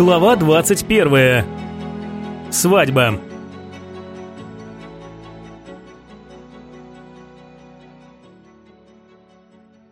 Глава 21. Свадьба.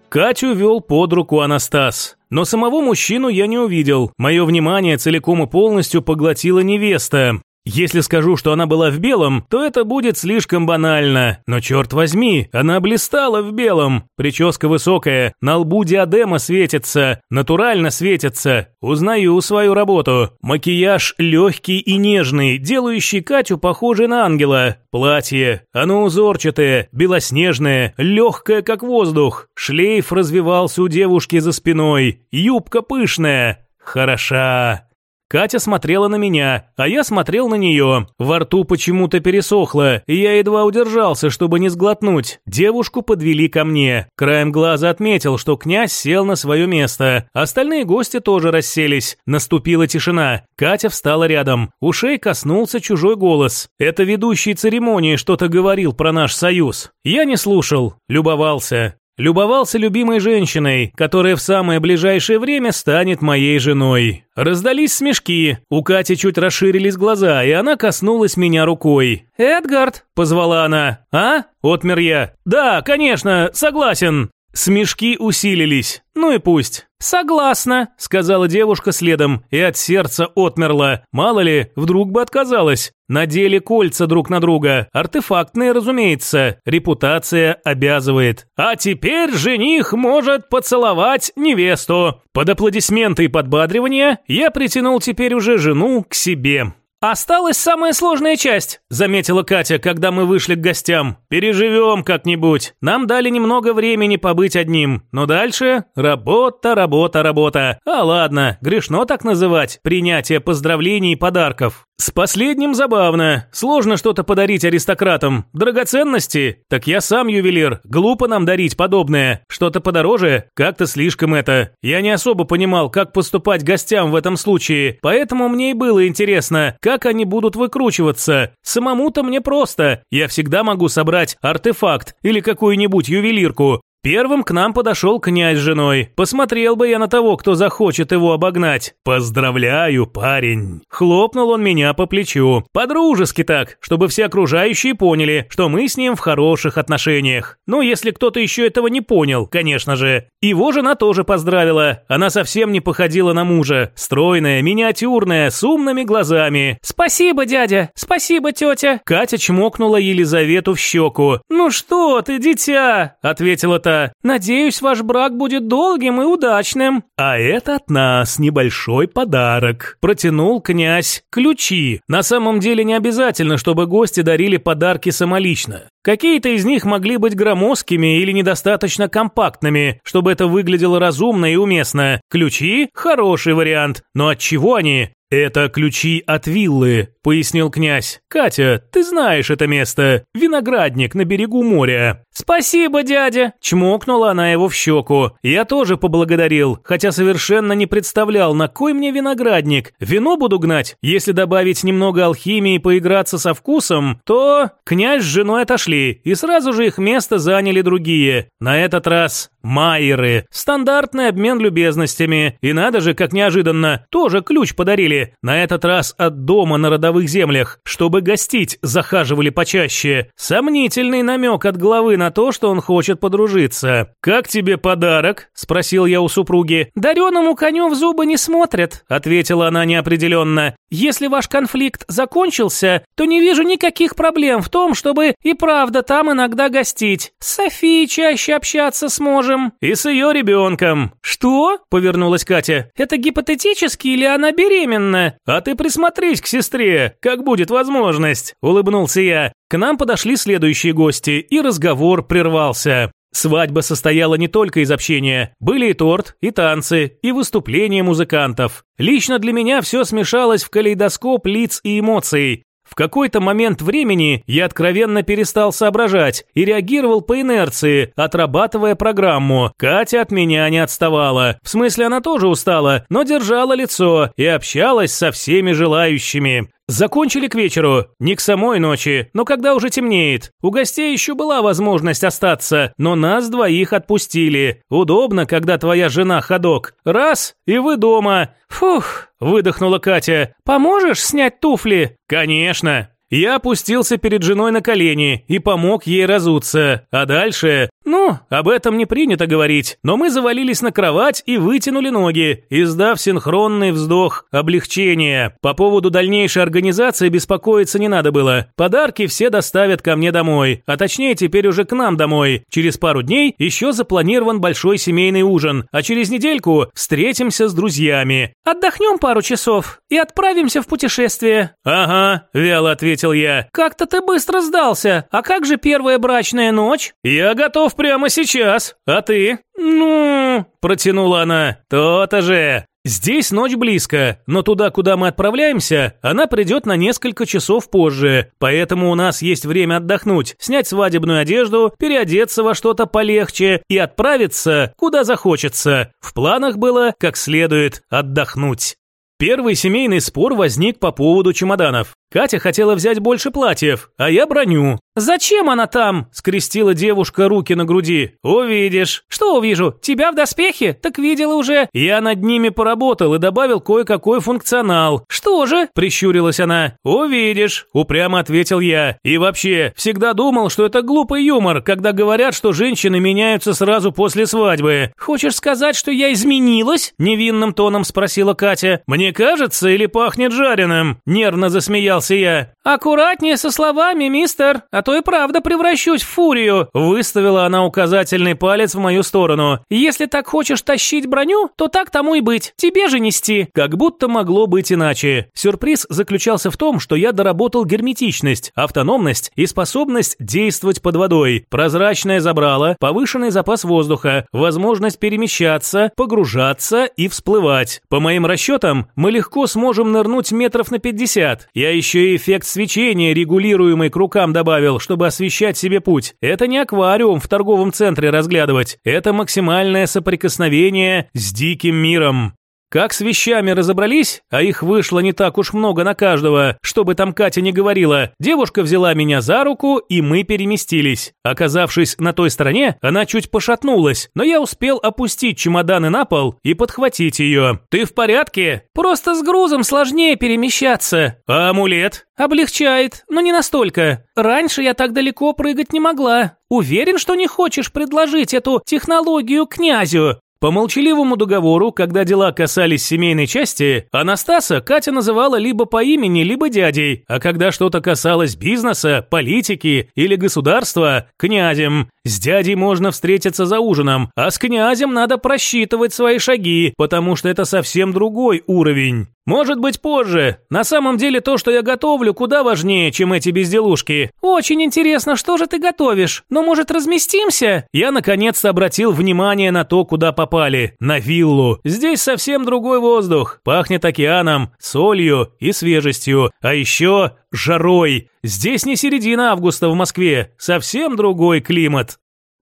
Катю вел под руку Анастас. Но самого мужчину я не увидел. Мое внимание целиком и полностью поглотила невеста. Если скажу, что она была в белом, то это будет слишком банально. Но черт возьми, она блистала в белом. Прическа высокая, на лбу диадема светится, натурально светится. Узнаю свою работу. Макияж легкий и нежный, делающий Катю похожей на ангела. Платье, оно узорчатое, белоснежное, легкое как воздух. Шлейф развивался у девушки за спиной. Юбка пышная. Хороша. Катя смотрела на меня, а я смотрел на нее. Во рту почему-то пересохло, и я едва удержался, чтобы не сглотнуть. Девушку подвели ко мне. Краем глаза отметил, что князь сел на свое место. Остальные гости тоже расселись. Наступила тишина. Катя встала рядом. Ушей коснулся чужой голос. Это ведущий церемонии что-то говорил про наш союз. Я не слушал, любовался. Любовался любимой женщиной, которая в самое ближайшее время станет моей женой. Раздались смешки, у Кати чуть расширились глаза, и она коснулась меня рукой. «Эдгард!» – позвала она. «А?» – отмер я. «Да, конечно, согласен!» Смешки усилились. Ну и пусть. «Согласна», — сказала девушка следом, и от сердца отмерла. Мало ли, вдруг бы отказалась. Надели кольца друг на друга. Артефактные, разумеется. Репутация обязывает. А теперь жених может поцеловать невесту. Под аплодисменты и подбадривания я притянул теперь уже жену к себе. «Осталась самая сложная часть», – заметила Катя, когда мы вышли к гостям. «Переживем как-нибудь. Нам дали немного времени побыть одним. Но дальше – работа, работа, работа. А ладно, грешно так называть принятие поздравлений и подарков. С последним забавно. Сложно что-то подарить аристократам. Драгоценности? Так я сам ювелир. Глупо нам дарить подобное. Что-то подороже? Как-то слишком это. Я не особо понимал, как поступать гостям в этом случае, поэтому мне и было интересно, как они будут выкручиваться. Самому-то мне просто. Я всегда могу собрать артефакт или какую-нибудь ювелирку. Первым к нам подошел князь с женой. Посмотрел бы я на того, кто захочет его обогнать. Поздравляю, парень. Хлопнул он меня по плечу. По-дружески так, чтобы все окружающие поняли, что мы с ним в хороших отношениях. Ну, если кто-то еще этого не понял, конечно же. Его жена тоже поздравила. Она совсем не походила на мужа. Стройная, миниатюрная, с умными глазами. «Спасибо, дядя! Спасибо, тетя!» Катя чмокнула Елизавету в щеку. «Ну что ты, дитя?» – ответила та. «Надеюсь, ваш брак будет долгим и удачным». «А это от нас небольшой подарок», – протянул князь. «Ключи. На самом деле не обязательно, чтобы гости дарили подарки самолично. Какие-то из них могли быть громоздкими или недостаточно компактными, чтобы это выглядело разумно и уместно. Ключи – хороший вариант, но от чего они? «Это ключи от виллы», — пояснил князь. «Катя, ты знаешь это место. Виноградник на берегу моря». «Спасибо, дядя!» – чмокнула она его в щеку. Я тоже поблагодарил, хотя совершенно не представлял, на кой мне виноградник. Вино буду гнать? Если добавить немного алхимии и поиграться со вкусом, то... Князь с женой отошли, и сразу же их место заняли другие. На этот раз Майеры. Стандартный обмен любезностями. И надо же, как неожиданно, тоже ключ подарили. На этот раз от дома на родовых землях, чтобы гостить захаживали почаще. Сомнительный намек от главы на то, что он хочет подружиться. «Как тебе подарок?» – спросил я у супруги. «Дареному коню в зубы не смотрят», – ответила она неопределенно. «Если ваш конфликт закончился, то не вижу никаких проблем в том, чтобы и правда там иногда гостить. С Софией чаще общаться сможем, и с ее ребенком». «Что?» – повернулась Катя. «Это гипотетически или она беременна?» «А ты присмотрись к сестре, как будет возможность», – улыбнулся я. К нам подошли следующие гости, и разговор прервался. Свадьба состояла не только из общения. Были и торт, и танцы, и выступления музыкантов. Лично для меня все смешалось в калейдоскоп лиц и эмоций. В какой-то момент времени я откровенно перестал соображать и реагировал по инерции, отрабатывая программу. Катя от меня не отставала. В смысле, она тоже устала, но держала лицо и общалась со всеми желающими. Закончили к вечеру, не к самой ночи, но когда уже темнеет. У гостей еще была возможность остаться, но нас двоих отпустили. Удобно, когда твоя жена ходок. Раз, и вы дома. Фух, выдохнула Катя. Поможешь снять туфли? Конечно. Я опустился перед женой на колени и помог ей разуться. А дальше ну, об этом не принято говорить, но мы завалились на кровать и вытянули ноги, издав синхронный вздох облегчения. По поводу дальнейшей организации беспокоиться не надо было. Подарки все доставят ко мне домой, а точнее теперь уже к нам домой. Через пару дней еще запланирован большой семейный ужин, а через недельку встретимся с друзьями. Отдохнем пару часов и отправимся в путешествие. Ага, вяло ответил я. Как-то ты быстро сдался. А как же первая брачная ночь? Я готов прямо сейчас. А ты? Ну, протянула она. То-то же. Здесь ночь близко, но туда, куда мы отправляемся, она придет на несколько часов позже, поэтому у нас есть время отдохнуть, снять свадебную одежду, переодеться во что-то полегче и отправиться, куда захочется. В планах было, как следует, отдохнуть. Первый семейный спор возник по поводу чемоданов. Катя хотела взять больше платьев, а я броню. «Зачем она там?» – скрестила девушка руки на груди. «Увидишь». «Что увижу? Тебя в доспехе? Так видела уже». Я над ними поработал и добавил кое-какой функционал. «Что же?» – прищурилась она. «Увидишь», – упрямо ответил я. И вообще, всегда думал, что это глупый юмор, когда говорят, что женщины меняются сразу после свадьбы. «Хочешь сказать, что я изменилась?» – невинным тоном спросила Катя. «Мне кажется, или пахнет жареным?» – нервно засмеялся я. «Аккуратнее со словами, мистер, а то и правда превращусь в фурию», выставила она указательный палец в мою сторону. «Если так хочешь тащить броню, то так тому и быть. Тебе же нести». Как будто могло быть иначе. Сюрприз заключался в том, что я доработал герметичность, автономность и способность действовать под водой, прозрачное забрало, повышенный запас воздуха, возможность перемещаться, погружаться и всплывать. По моим расчетам, мы легко сможем нырнуть метров на 50. Я еще и эффект свечения, регулируемый к рукам, добавил, чтобы освещать себе путь. Это не аквариум в торговом центре разглядывать. Это максимальное соприкосновение с диким миром. Как с вещами разобрались, а их вышло не так уж много на каждого, чтобы там Катя не говорила, девушка взяла меня за руку, и мы переместились. Оказавшись на той стороне, она чуть пошатнулась, но я успел опустить чемоданы на пол и подхватить ее. «Ты в порядке? Просто с грузом сложнее перемещаться. А амулет?» «Облегчает, но не настолько. Раньше я так далеко прыгать не могла. Уверен, что не хочешь предложить эту технологию князю?» По молчаливому договору, когда дела касались семейной части, Анастаса Катя называла либо по имени, либо дядей, а когда что-то касалось бизнеса, политики или государства – князем. С дядей можно встретиться за ужином, а с князем надо просчитывать свои шаги, потому что это совсем другой уровень. Может быть позже. На самом деле то, что я готовлю, куда важнее, чем эти безделушки. Очень интересно, что же ты готовишь? Но может разместимся? Я наконец-то обратил внимание на то, куда попали. На виллу. Здесь совсем другой воздух. Пахнет океаном, солью и свежестью. А еще жарой. Здесь не середина августа в Москве. Совсем другой климат.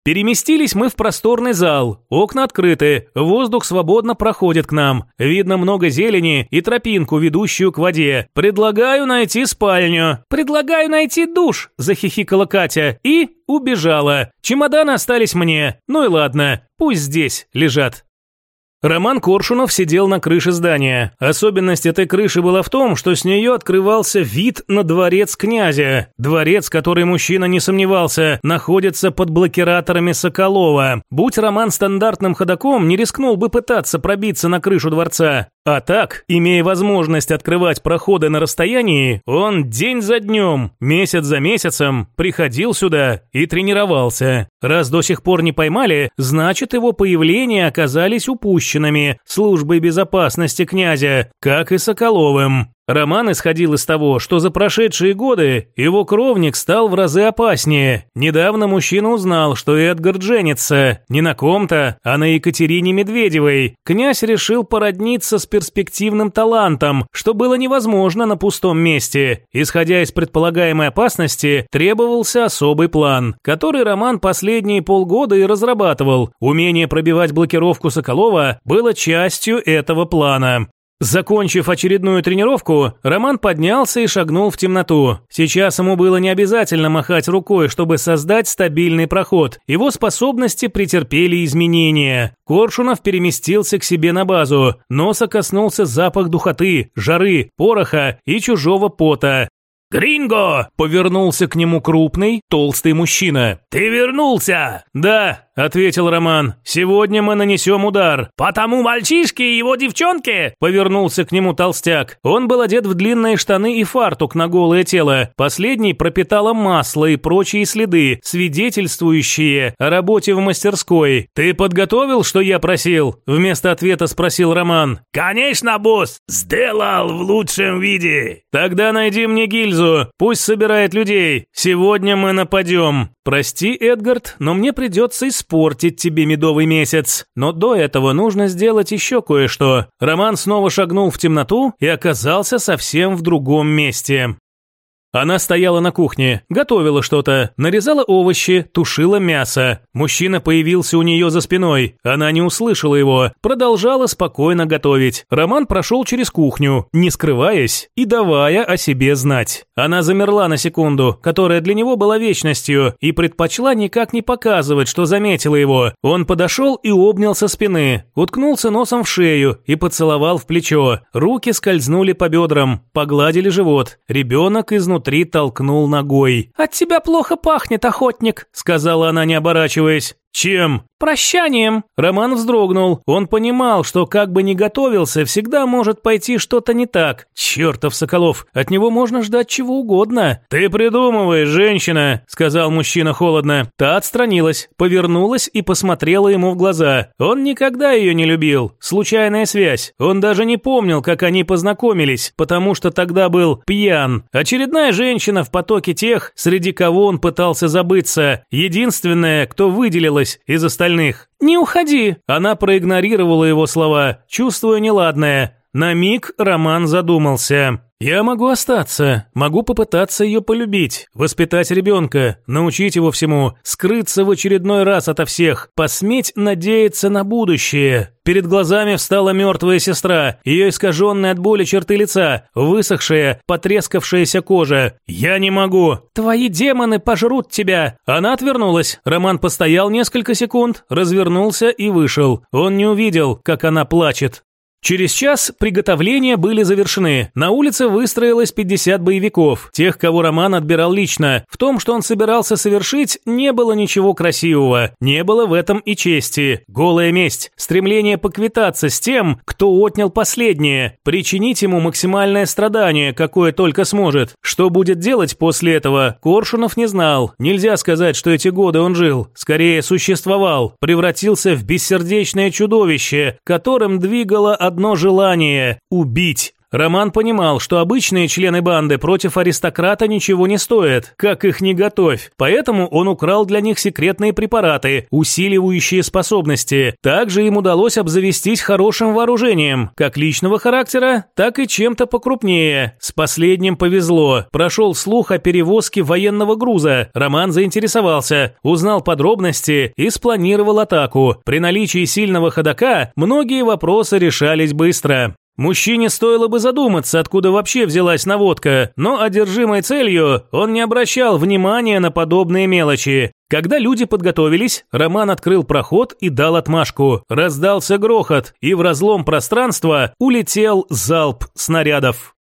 Переместились мы в просторный зал. Окна открыты, воздух свободно проходит к нам. Видно много зелени и тропинку, ведущую к воде. Предлагаю найти спальню. Предлагаю найти душ, захихикала Катя и убежала. Чемоданы остались мне. Ну и ладно, пусть здесь лежат. Роман Коршунов сидел на крыше здания. Особенность этой крыши была в том, что с нее открывался вид на дворец князя. Дворец, который мужчина не сомневался, находится под блокираторами Соколова. Будь Роман стандартным ходаком, не рискнул бы пытаться пробиться на крышу дворца. А так, имея возможность открывать проходы на расстоянии, он день за днем, месяц за месяцем приходил сюда и тренировался. Раз до сих пор не поймали, значит его появления оказались упущенными службой безопасности князя, как и Соколовым. Роман исходил из того, что за прошедшие годы его кровник стал в разы опаснее. Недавно мужчина узнал, что Эдгар женится не на ком-то, а на Екатерине Медведевой. Князь решил породниться с перспективным талантом, что было невозможно на пустом месте. Исходя из предполагаемой опасности, требовался особый план, который Роман последние полгода и разрабатывал. Умение пробивать блокировку Соколова было частью этого плана. Закончив очередную тренировку, Роман поднялся и шагнул в темноту. Сейчас ему было не обязательно махать рукой, чтобы создать стабильный проход. Его способности претерпели изменения. Коршунов переместился к себе на базу. Носа коснулся запах духоты, жары, пороха и чужого пота. «Гринго!» – повернулся к нему крупный, толстый мужчина. «Ты вернулся?» «Да», – ответил Роман. «Сегодня мы нанесем удар». «Потому мальчишки и его девчонки?» – повернулся к нему толстяк. Он был одет в длинные штаны и фартук на голое тело. Последний пропитало масло и прочие следы, свидетельствующие о работе в мастерской. «Ты подготовил, что я просил?» – вместо ответа спросил Роман. «Конечно, босс! Сделал в лучшем виде!» «Тогда найди мне гильзу пусть собирает людей. Сегодня мы нападем. Прости, Эдгард, но мне придется испортить тебе медовый месяц. Но до этого нужно сделать еще кое-что. Роман снова шагнул в темноту и оказался совсем в другом месте. Она стояла на кухне, готовила что-то, нарезала овощи, тушила мясо. Мужчина появился у нее за спиной. Она не услышала его, продолжала спокойно готовить. Роман прошел через кухню, не скрываясь и давая о себе знать. Она замерла на секунду, которая для него была вечностью, и предпочла никак не показывать, что заметила его. Он подошел и обнял со спины, уткнулся носом в шею и поцеловал в плечо. Руки скользнули по бедрам, погладили живот. Ребенок изнутри изнутри толкнул ногой. «От тебя плохо пахнет, охотник», — сказала она, не оборачиваясь. «Чем?» «Прощанием!» Роман вздрогнул. Он понимал, что как бы ни готовился, всегда может пойти что-то не так. Чертов Соколов, от него можно ждать чего угодно. «Ты придумываешь, женщина!» – сказал мужчина холодно. Та отстранилась, повернулась и посмотрела ему в глаза. Он никогда ее не любил. Случайная связь. Он даже не помнил, как они познакомились, потому что тогда был пьян. Очередная женщина в потоке тех, среди кого он пытался забыться. Единственная, кто выделилась из остальных остальных. «Не уходи!» Она проигнорировала его слова, чувствуя неладное. На миг Роман задумался. Я могу остаться, могу попытаться ее полюбить, воспитать ребенка, научить его всему, скрыться в очередной раз ото всех, посметь надеяться на будущее. Перед глазами встала мертвая сестра, ее искаженные от боли черты лица, высохшая, потрескавшаяся кожа. Я не могу. Твои демоны пожрут тебя. Она отвернулась. Роман постоял несколько секунд, развернулся и вышел. Он не увидел, как она плачет. Через час приготовления были завершены. На улице выстроилось 50 боевиков, тех, кого Роман отбирал лично. В том, что он собирался совершить, не было ничего красивого. Не было в этом и чести. Голая месть, стремление поквитаться с тем, кто отнял последнее, причинить ему максимальное страдание, какое только сможет. Что будет делать после этого, Коршунов не знал. Нельзя сказать, что эти годы он жил. Скорее, существовал. Превратился в бессердечное чудовище, которым двигало одно желание – убить. Роман понимал, что обычные члены банды против аристократа ничего не стоят, как их не готовь, поэтому он украл для них секретные препараты, усиливающие способности. Также им удалось обзавестись хорошим вооружением, как личного характера, так и чем-то покрупнее. С последним повезло. Прошел слух о перевозке военного груза. Роман заинтересовался, узнал подробности и спланировал атаку. При наличии сильного ходока многие вопросы решались быстро. Мужчине стоило бы задуматься, откуда вообще взялась наводка, но одержимой целью он не обращал внимания на подобные мелочи. Когда люди подготовились, Роман открыл проход и дал отмашку. Раздался грохот, и в разлом пространства улетел залп снарядов.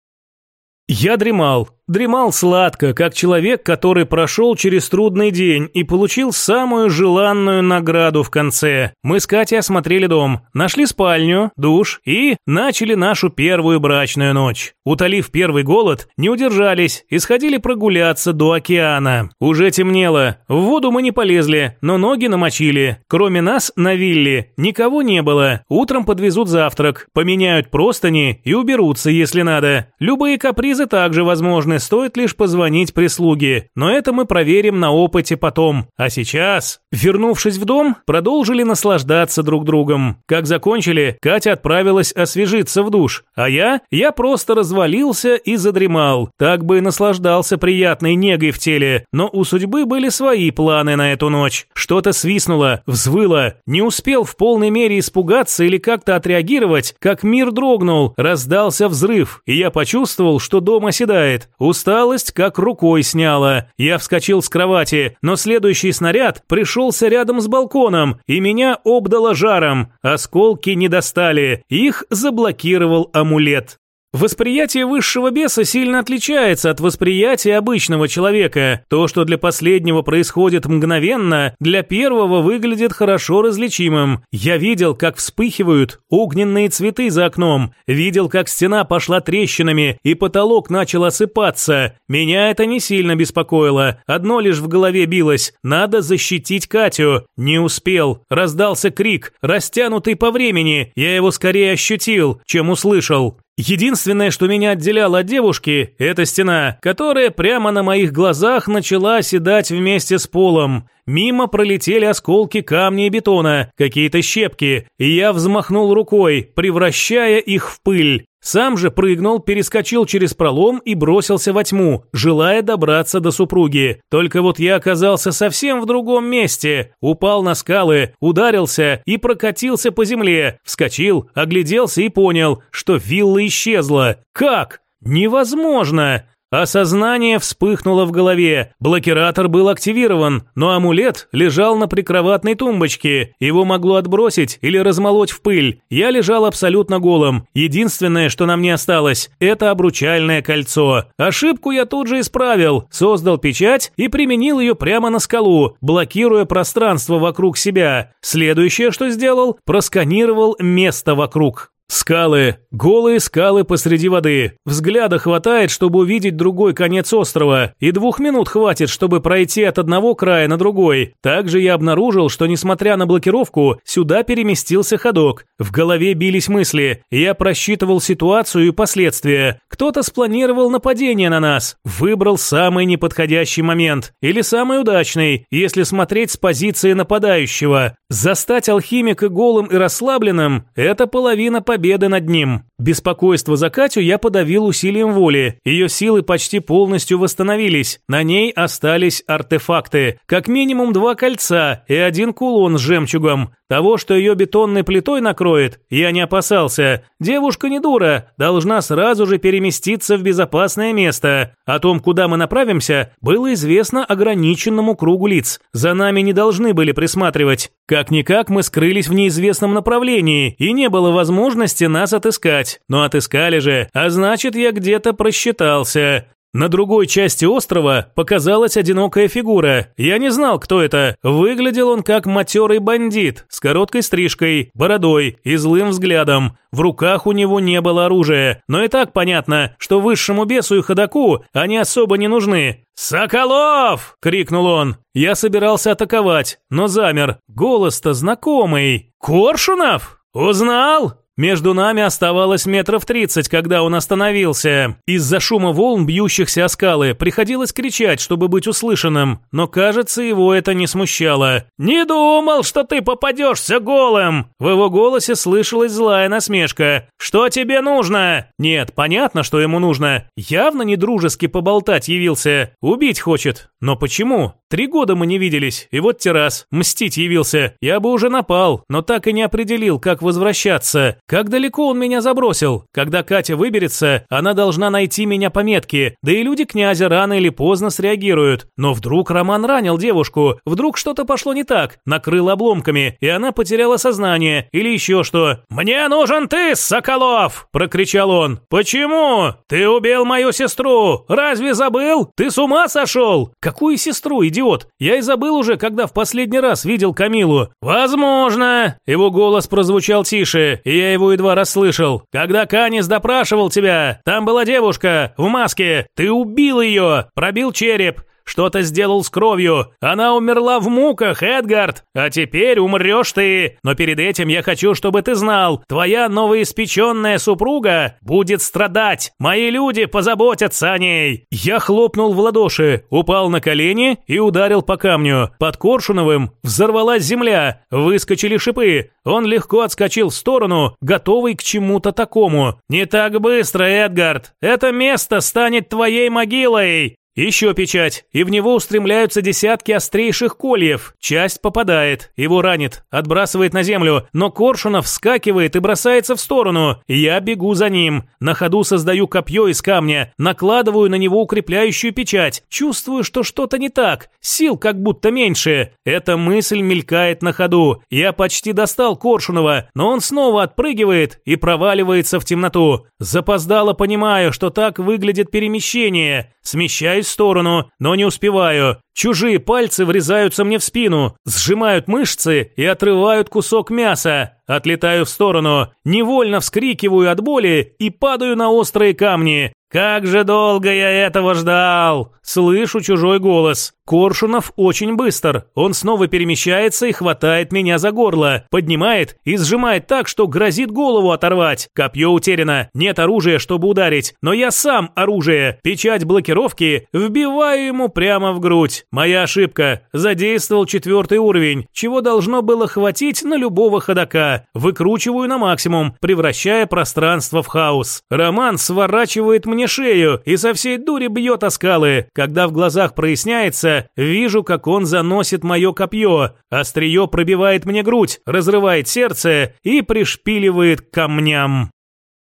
Я дремал. Дремал сладко, как человек, который прошел через трудный день и получил самую желанную награду в конце. Мы с Катей осмотрели дом, нашли спальню, душ и начали нашу первую брачную ночь. Утолив первый голод, не удержались и сходили прогуляться до океана. Уже темнело, в воду мы не полезли, но ноги намочили. Кроме нас на вилле никого не было. Утром подвезут завтрак, поменяют простыни и уберутся, если надо. Любые капризы также возможны возможны, стоит лишь позвонить прислуге. Но это мы проверим на опыте потом. А сейчас, вернувшись в дом, продолжили наслаждаться друг другом. Как закончили, Катя отправилась освежиться в душ. А я? Я просто развалился и задремал. Так бы и наслаждался приятной негой в теле. Но у судьбы были свои планы на эту ночь. Что-то свистнуло, взвыло. Не успел в полной мере испугаться или как-то отреагировать, как мир дрогнул, раздался взрыв, и я почувствовал, что дом оседает. Усталость как рукой сняла. Я вскочил с кровати, но следующий снаряд пришелся рядом с балконом, и меня обдало жаром. Осколки не достали, их заблокировал амулет. Восприятие высшего беса сильно отличается от восприятия обычного человека. То, что для последнего происходит мгновенно, для первого выглядит хорошо различимым. Я видел, как вспыхивают огненные цветы за окном, видел, как стена пошла трещинами и потолок начал осыпаться. Меня это не сильно беспокоило. Одно лишь в голове билось – надо защитить Катю. Не успел. Раздался крик, растянутый по времени. Я его скорее ощутил, чем услышал. Единственное, что меня отделяло от девушки, это стена, которая прямо на моих глазах начала оседать вместе с полом. Мимо пролетели осколки камня и бетона, какие-то щепки, и я взмахнул рукой, превращая их в пыль. Сам же прыгнул, перескочил через пролом и бросился во тьму, желая добраться до супруги. Только вот я оказался совсем в другом месте. Упал на скалы, ударился и прокатился по земле. Вскочил, огляделся и понял, что вилла исчезла. Как? Невозможно! Осознание вспыхнуло в голове. Блокиратор был активирован, но амулет лежал на прикроватной тумбочке. Его могло отбросить или размолоть в пыль. Я лежал абсолютно голым. Единственное, что на мне осталось, это обручальное кольцо. Ошибку я тут же исправил. Создал печать и применил ее прямо на скалу, блокируя пространство вокруг себя. Следующее, что сделал, просканировал место вокруг. Скалы, голые скалы посреди воды. Взгляда хватает, чтобы увидеть другой конец острова, и двух минут хватит, чтобы пройти от одного края на другой. Также я обнаружил, что несмотря на блокировку, сюда переместился ходок. В голове бились мысли. Я просчитывал ситуацию и последствия. Кто-то спланировал нападение на нас, выбрал самый неподходящий момент или самый удачный, если смотреть с позиции нападающего. Застать алхимика голым и расслабленным – это половина победы над ним. Беспокойство за Катю я подавил усилием воли. Ее силы почти полностью восстановились. На ней остались артефакты. Как минимум два кольца и один кулон с жемчугом. Того, что ее бетонной плитой накроет, я не опасался. Девушка не дура, должна сразу же переместиться в безопасное место. О том, куда мы направимся, было известно ограниченному кругу лиц. За нами не должны были присматривать. Как-никак мы скрылись в неизвестном направлении, и не было возможности нас отыскать. Но отыскали же, а значит, я где-то просчитался. На другой части острова показалась одинокая фигура. Я не знал, кто это. Выглядел он как матерый бандит, с короткой стрижкой, бородой и злым взглядом. В руках у него не было оружия, но и так понятно, что высшему бесу и ходаку они особо не нужны. «Соколов!» – крикнул он. Я собирался атаковать, но замер. Голос-то знакомый. «Коршунов? Узнал?» Между нами оставалось метров тридцать, когда он остановился. Из-за шума волн, бьющихся о скалы, приходилось кричать, чтобы быть услышанным, но, кажется, его это не смущало. «Не думал, что ты попадешься голым!» В его голосе слышалась злая насмешка. «Что тебе нужно?» Нет, понятно, что ему нужно. Явно не дружески поболтать явился. Убить хочет. Но почему? Три года мы не виделись, и вот террас. Мстить явился. Я бы уже напал, но так и не определил, как возвращаться. Как далеко он меня забросил? Когда Катя выберется, она должна найти меня по метке, да и люди князя рано или поздно среагируют. Но вдруг Роман ранил девушку, вдруг что-то пошло не так, накрыл обломками, и она потеряла сознание, или еще что. «Мне нужен ты, Соколов!» – прокричал он. «Почему? Ты убил мою сестру! Разве забыл? Ты с ума сошел? Какую сестру, идиот? Я и забыл уже, когда в последний раз видел Камилу. Возможно!» Его голос прозвучал тише, и я его едва расслышал. «Когда Канис допрашивал тебя, там была девушка в маске. Ты убил ее, пробил череп. Что-то сделал с кровью. Она умерла в муках, Эдгард. А теперь умрешь ты. Но перед этим я хочу, чтобы ты знал, твоя новоиспеченная супруга будет страдать. Мои люди позаботятся о ней. Я хлопнул в ладоши, упал на колени и ударил по камню. Под Коршуновым взорвалась земля, выскочили шипы. Он легко отскочил в сторону, готовый к чему-то такому. «Не так быстро, Эдгард! Это место станет твоей могилой!» Еще печать, и в него устремляются десятки острейших кольев. Часть попадает, его ранит, отбрасывает на землю, но Коршунов вскакивает и бросается в сторону. Я бегу за ним. На ходу создаю копье из камня, накладываю на него укрепляющую печать. Чувствую, что что-то не так, сил как будто меньше. Эта мысль мелькает на ходу. Я почти достал Коршунова, но он снова отпрыгивает и проваливается в темноту. Запоздало понимаю, что так выглядит перемещение. Смещаюсь в сторону, но не успеваю. Чужие пальцы врезаются мне в спину, сжимают мышцы и отрывают кусок мяса. Отлетаю в сторону, невольно вскрикиваю от боли и падаю на острые камни. «Как же долго я этого ждал!» Слышу чужой голос. Коршунов очень быстр. Он снова перемещается и хватает меня за горло. Поднимает и сжимает так, что грозит голову оторвать. Копье утеряно. Нет оружия, чтобы ударить. Но я сам оружие. Печать блокировки вбиваю ему прямо в грудь. Моя ошибка. Задействовал четвертый уровень, чего должно было хватить на любого ходока. Выкручиваю на максимум, превращая пространство в хаос. Роман сворачивает мне шею и со всей дури бьет о скалы. Когда в глазах проясняется, вижу, как он заносит мое копье. Острие пробивает мне грудь, разрывает сердце и пришпиливает камням.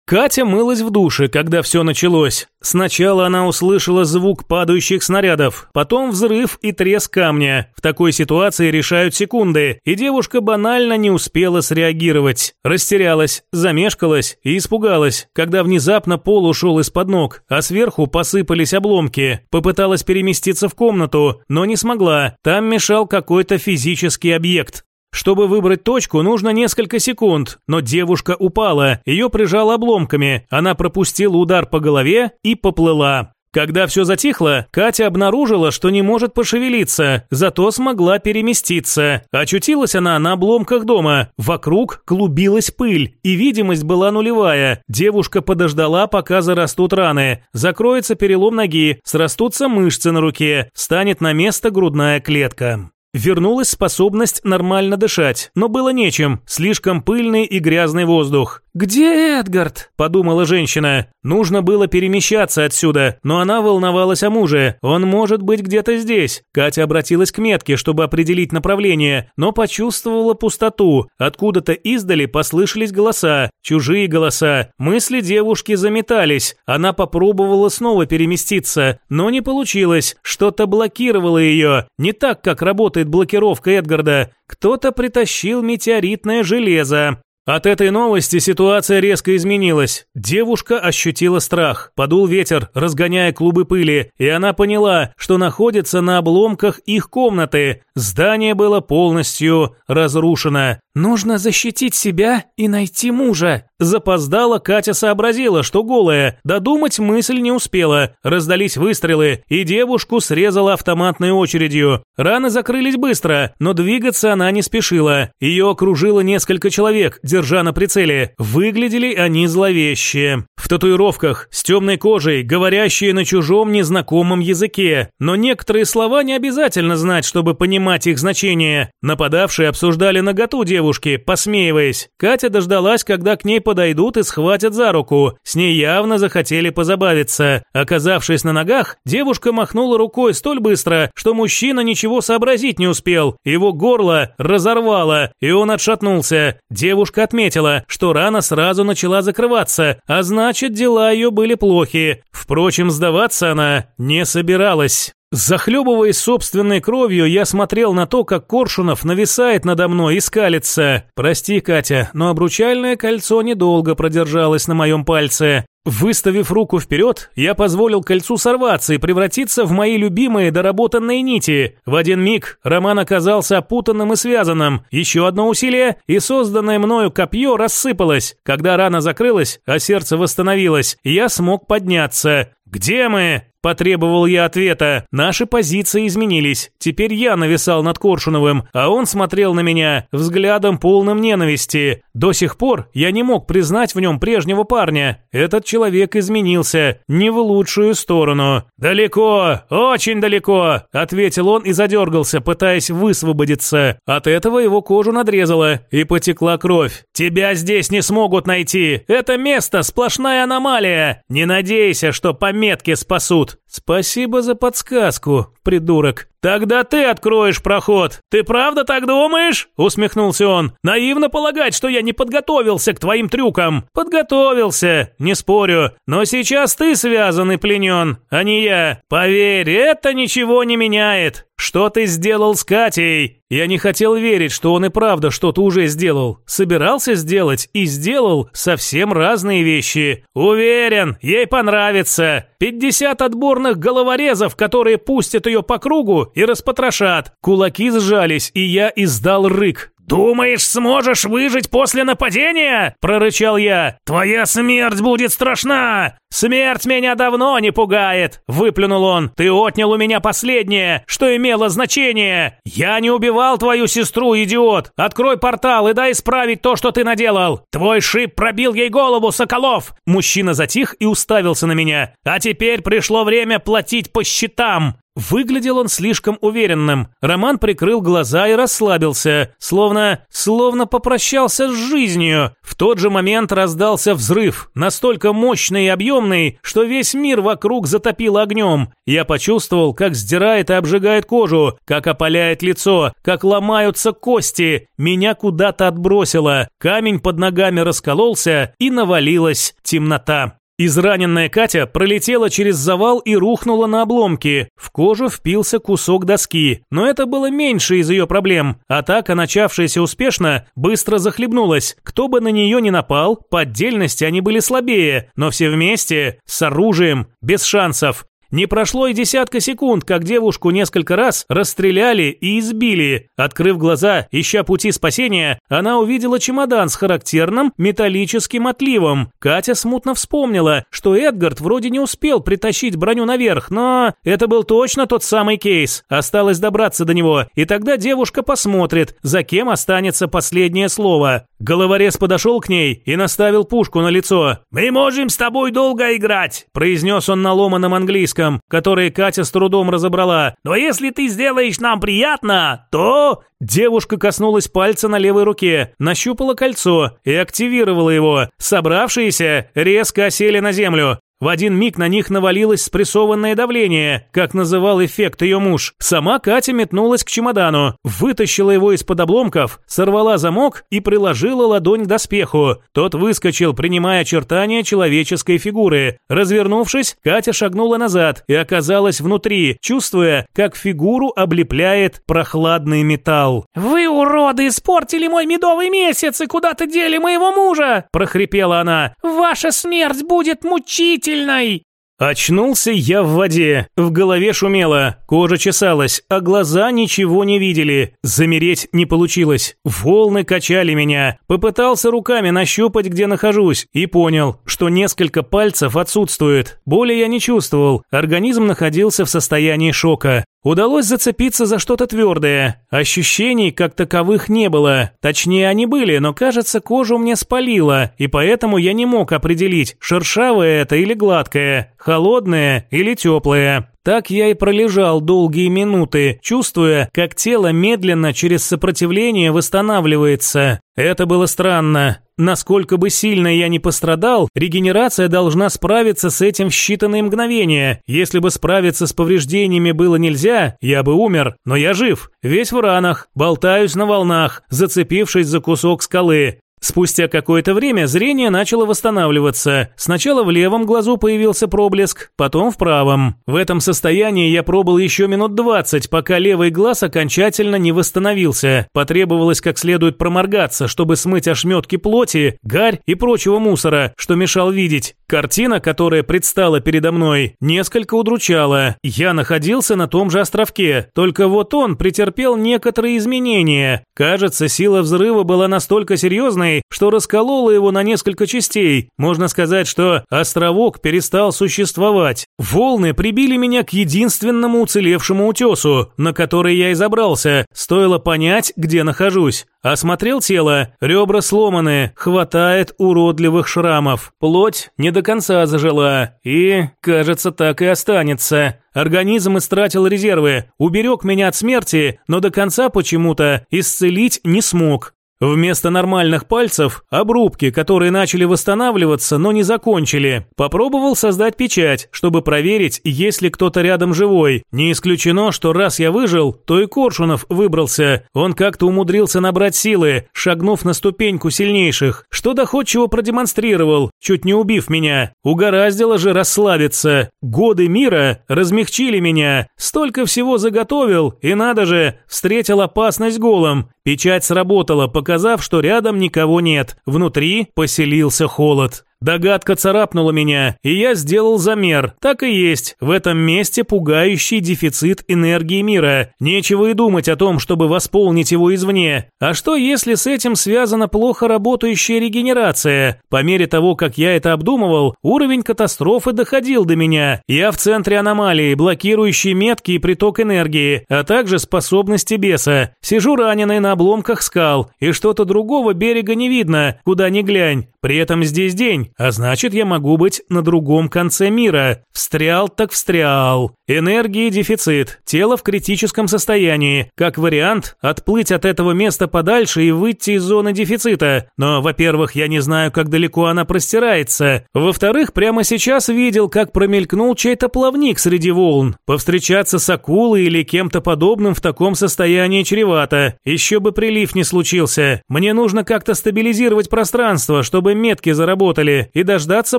Катя мылась в душе, когда все началось. Сначала она услышала звук падающих снарядов, потом взрыв и треск камня. В такой ситуации решают секунды, и девушка банально не успела среагировать. Растерялась, замешкалась и испугалась, когда внезапно пол ушел из-под ног, а сверху посыпались обломки. Попыталась переместиться в комнату, но не смогла. Там мешал какой-то физический объект. Чтобы выбрать точку, нужно несколько секунд, но девушка упала, ее прижало обломками, она пропустила удар по голове и поплыла. Когда все затихло, Катя обнаружила, что не может пошевелиться, зато смогла переместиться. Очутилась она на обломках дома. Вокруг клубилась пыль, и видимость была нулевая. Девушка подождала, пока зарастут раны. Закроется перелом ноги, срастутся мышцы на руке, станет на место грудная клетка. Вернулась способность нормально дышать, но было нечем, слишком пыльный и грязный воздух. «Где Эдгард?» – подумала женщина. Нужно было перемещаться отсюда, но она волновалась о муже. Он может быть где-то здесь. Катя обратилась к метке, чтобы определить направление, но почувствовала пустоту. Откуда-то издали послышались голоса, чужие голоса. Мысли девушки заметались. Она попробовала снова переместиться, но не получилось. Что-то блокировало ее. Не так, как работает блокировка Эдгарда. Кто-то притащил метеоритное железо. От этой новости ситуация резко изменилась. Девушка ощутила страх. Подул ветер, разгоняя клубы пыли, и она поняла, что находится на обломках их комнаты. Здание было полностью разрушено. «Нужно защитить себя и найти мужа», Запоздала, Катя сообразила, что голая. Додумать мысль не успела. Раздались выстрелы, и девушку срезала автоматной очередью. Раны закрылись быстро, но двигаться она не спешила. Ее окружило несколько человек, держа на прицеле. Выглядели они зловеще. В татуировках, с темной кожей, говорящие на чужом незнакомом языке. Но некоторые слова не обязательно знать, чтобы понимать их значение. Нападавшие обсуждали наготу девушки, посмеиваясь. Катя дождалась, когда к ней подойдут и схватят за руку. С ней явно захотели позабавиться. Оказавшись на ногах, девушка махнула рукой столь быстро, что мужчина ничего сообразить не успел. Его горло разорвало, и он отшатнулся. Девушка отметила, что рана сразу начала закрываться, а значит, дела ее были плохи. Впрочем, сдаваться она не собиралась. Захлебываясь собственной кровью, я смотрел на то, как Коршунов нависает надо мной и скалится. Прости, Катя, но обручальное кольцо недолго продержалось на моем пальце. Выставив руку вперед, я позволил кольцу сорваться и превратиться в мои любимые доработанные нити. В один миг Роман оказался опутанным и связанным. Еще одно усилие, и созданное мною копье рассыпалось. Когда рана закрылась, а сердце восстановилось, я смог подняться. «Где мы?» Потребовал я ответа. Наши позиции изменились. Теперь я нависал над Коршуновым, а он смотрел на меня взглядом полным ненависти. До сих пор я не мог признать в нем прежнего парня. Этот человек изменился, не в лучшую сторону. «Далеко, очень далеко», — ответил он и задергался, пытаясь высвободиться. От этого его кожу надрезало, и потекла кровь. «Тебя здесь не смогут найти. Это место сплошная аномалия. Не надейся, что пометки спасут». «Спасибо за подсказку, придурок». «Тогда ты откроешь проход. Ты правда так думаешь?» – усмехнулся он. «Наивно полагать, что я не подготовился к твоим трюкам». «Подготовился, не спорю. Но сейчас ты связан и пленен, а не я. Поверь, это ничего не меняет. Что ты сделал с Катей? Я не хотел верить, что он и правда что-то уже сделал. Собирался сделать и сделал совсем разные вещи. Уверен, ей понравится. 50 отборных головорезов, которые пустят ее по кругу и распотрошат. Кулаки сжались, и я издал рык. «Думаешь, сможешь выжить после нападения?» – прорычал я. «Твоя смерть будет страшна!» «Смерть меня давно не пугает!» – выплюнул он. «Ты отнял у меня последнее, что имело значение! Я не убивал твою сестру, идиот! Открой портал и дай исправить то, что ты наделал! Твой шип пробил ей голову, Соколов!» Мужчина затих и уставился на меня. «А теперь пришло время платить по счетам!» Выглядел он слишком уверенным. Роман прикрыл глаза и расслабился, словно... словно попрощался с жизнью. В тот же момент раздался взрыв, настолько мощный и объемный, что весь мир вокруг затопило огнем. Я почувствовал, как сдирает и обжигает кожу, как опаляет лицо, как ломаются кости. Меня куда-то отбросило. Камень под ногами раскололся, и навалилась темнота. Израненная Катя пролетела через завал и рухнула на обломки. В кожу впился кусок доски, но это было меньше из ее проблем. Атака, начавшаяся успешно, быстро захлебнулась. Кто бы на нее ни напал, по отдельности они были слабее, но все вместе, с оружием, без шансов. Не прошло и десятка секунд, как девушку несколько раз расстреляли и избили. Открыв глаза, ища пути спасения, она увидела чемодан с характерным металлическим отливом. Катя смутно вспомнила, что Эдгард вроде не успел притащить броню наверх, но это был точно тот самый кейс. Осталось добраться до него, и тогда девушка посмотрит, за кем останется последнее слово. Головорез подошел к ней и наставил пушку на лицо. «Мы можем с тобой долго играть», – произнес он на ломаном английском, который Катя с трудом разобрала. «Но если ты сделаешь нам приятно, то...» Девушка коснулась пальца на левой руке, нащупала кольцо и активировала его. Собравшиеся резко осели на землю. В один миг на них навалилось спрессованное давление, как называл эффект ее муж. Сама Катя метнулась к чемодану, вытащила его из-под обломков, сорвала замок и приложила ладонь к доспеху. Тот выскочил, принимая очертания человеческой фигуры. Развернувшись, Катя шагнула назад и оказалась внутри, чувствуя, как фигуру облепляет прохладный металл. «Вы, уроды, испортили мой медовый месяц и куда-то дели моего мужа!» – прохрипела она. «Ваша смерть будет мучить!» Мучительной!» Очнулся я в воде, в голове шумело, кожа чесалась, а глаза ничего не видели. Замереть не получилось. Волны качали меня. Попытался руками нащупать, где нахожусь, и понял, что несколько пальцев отсутствует. Боли я не чувствовал, организм находился в состоянии шока. Удалось зацепиться за что-то твердое. Ощущений как таковых не было. Точнее, они были, но, кажется, кожу мне спалило, и поэтому я не мог определить, шершавое это или гладкое, холодное или теплое. Так я и пролежал долгие минуты, чувствуя, как тело медленно через сопротивление восстанавливается. Это было странно. Насколько бы сильно я не пострадал, регенерация должна справиться с этим в считанные мгновения. Если бы справиться с повреждениями было нельзя, я бы умер, но я жив, весь в ранах, болтаюсь на волнах, зацепившись за кусок скалы. Спустя какое-то время зрение начало восстанавливаться. Сначала в левом глазу появился проблеск, потом в правом. В этом состоянии я пробыл еще минут 20, пока левый глаз окончательно не восстановился. Потребовалось как следует проморгаться, чтобы смыть ошметки плоти, гарь и прочего мусора, что мешал видеть. Картина, которая предстала передо мной, несколько удручала. Я находился на том же островке, только вот он претерпел некоторые изменения. Кажется, сила взрыва была настолько серьезной, самой, что раскололо его на несколько частей. Можно сказать, что островок перестал существовать. Волны прибили меня к единственному уцелевшему утесу, на который я и забрался. Стоило понять, где нахожусь. Осмотрел тело, ребра сломаны, хватает уродливых шрамов. Плоть не до конца зажила и, кажется, так и останется. Организм истратил резервы, уберег меня от смерти, но до конца почему-то исцелить не смог. Вместо нормальных пальцев – обрубки, которые начали восстанавливаться, но не закончили. Попробовал создать печать, чтобы проверить, есть ли кто-то рядом живой. Не исключено, что раз я выжил, то и Коршунов выбрался. Он как-то умудрился набрать силы, шагнув на ступеньку сильнейших, что доходчиво продемонстрировал, чуть не убив меня. Угораздило же расслабиться. Годы мира размягчили меня. Столько всего заготовил, и надо же, встретил опасность голым. Печать сработала, показав, что рядом никого нет. Внутри поселился холод. Догадка царапнула меня, и я сделал замер. Так и есть, в этом месте пугающий дефицит энергии мира. Нечего и думать о том, чтобы восполнить его извне. А что, если с этим связана плохо работающая регенерация? По мере того, как я это обдумывал, уровень катастрофы доходил до меня. Я в центре аномалии, блокирующей метки и приток энергии, а также способности беса. Сижу раненый на обломках скал, и что-то другого берега не видно, куда ни глянь. При этом здесь день, а значит я могу быть на другом конце мира. Встрял так встрял. Энергии дефицит, тело в критическом состоянии. Как вариант, отплыть от этого места подальше и выйти из зоны дефицита. Но, во-первых, я не знаю, как далеко она простирается. Во-вторых, прямо сейчас видел, как промелькнул чей-то плавник среди волн. Повстречаться с акулой или кем-то подобным в таком состоянии чревато. Еще бы прилив не случился. Мне нужно как-то стабилизировать пространство, чтобы метки заработали и дождаться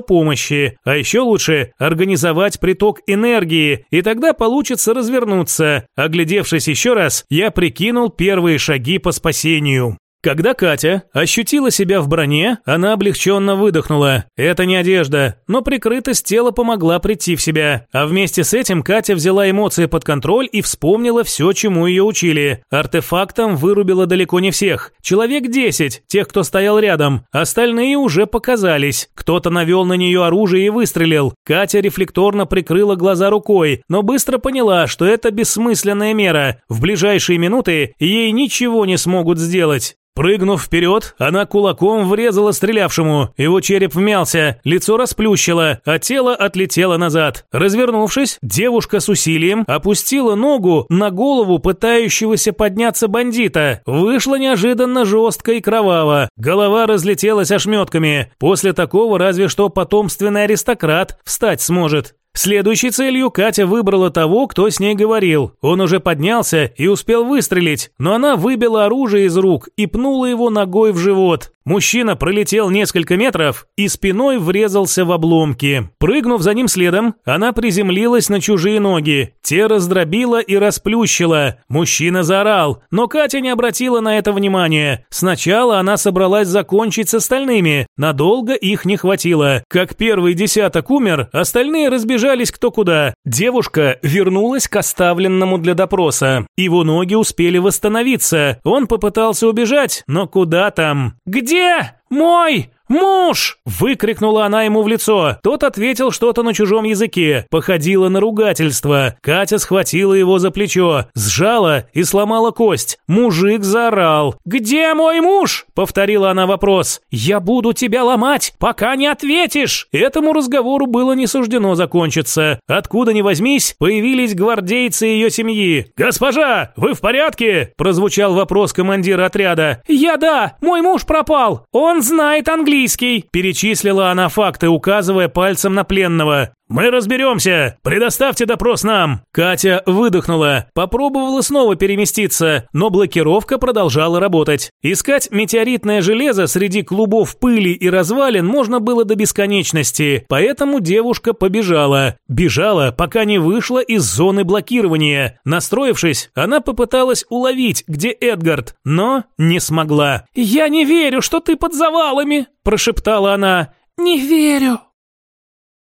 помощи. А еще лучше организовать приток энергии, и тогда получится развернуться. Оглядевшись еще раз, я прикинул первые шаги по спасению. Когда Катя ощутила себя в броне, она облегченно выдохнула. Это не одежда, но прикрытость тела помогла прийти в себя. А вместе с этим Катя взяла эмоции под контроль и вспомнила все, чему ее учили. Артефактом вырубила далеко не всех. Человек 10, тех, кто стоял рядом. Остальные уже показались. Кто-то навел на нее оружие и выстрелил. Катя рефлекторно прикрыла глаза рукой, но быстро поняла, что это бессмысленная мера. В ближайшие минуты ей ничего не смогут сделать. Прыгнув вперед, она кулаком врезала стрелявшему. Его череп вмялся, лицо расплющило, а тело отлетело назад. Развернувшись, девушка с усилием опустила ногу на голову пытающегося подняться бандита. Вышло неожиданно жестко и кроваво. Голова разлетелась ошметками. После такого разве что потомственный аристократ встать сможет. Следующей целью Катя выбрала того, кто с ней говорил. Он уже поднялся и успел выстрелить, но она выбила оружие из рук и пнула его ногой в живот. Мужчина пролетел несколько метров и спиной врезался в обломки. Прыгнув за ним следом, она приземлилась на чужие ноги. Те раздробила и расплющила. Мужчина заорал, но Катя не обратила на это внимания. Сначала она собралась закончить с остальными. Надолго их не хватило. Как первый десяток умер, остальные разбежались кто куда. Девушка вернулась к оставленному для допроса. Его ноги успели восстановиться. Он попытался убежать, но куда там? Где «Где мой «Муж!» – выкрикнула она ему в лицо. Тот ответил что-то на чужом языке. Походило на ругательство. Катя схватила его за плечо, сжала и сломала кость. Мужик заорал. «Где мой муж?» – повторила она вопрос. «Я буду тебя ломать, пока не ответишь!» Этому разговору было не суждено закончиться. Откуда ни возьмись, появились гвардейцы ее семьи. «Госпожа, вы в порядке?» – прозвучал вопрос командира отряда. «Я да, мой муж пропал. Он знает английский английский!» Перечислила она факты, указывая пальцем на пленного. «Мы разберемся! Предоставьте допрос нам!» Катя выдохнула, попробовала снова переместиться, но блокировка продолжала работать. Искать метеоритное железо среди клубов пыли и развалин можно было до бесконечности, поэтому девушка побежала. Бежала, пока не вышла из зоны блокирования. Настроившись, она попыталась уловить, где Эдгард, но не смогла. «Я не верю, что ты под завалами!» – прошептала она. «Не верю!»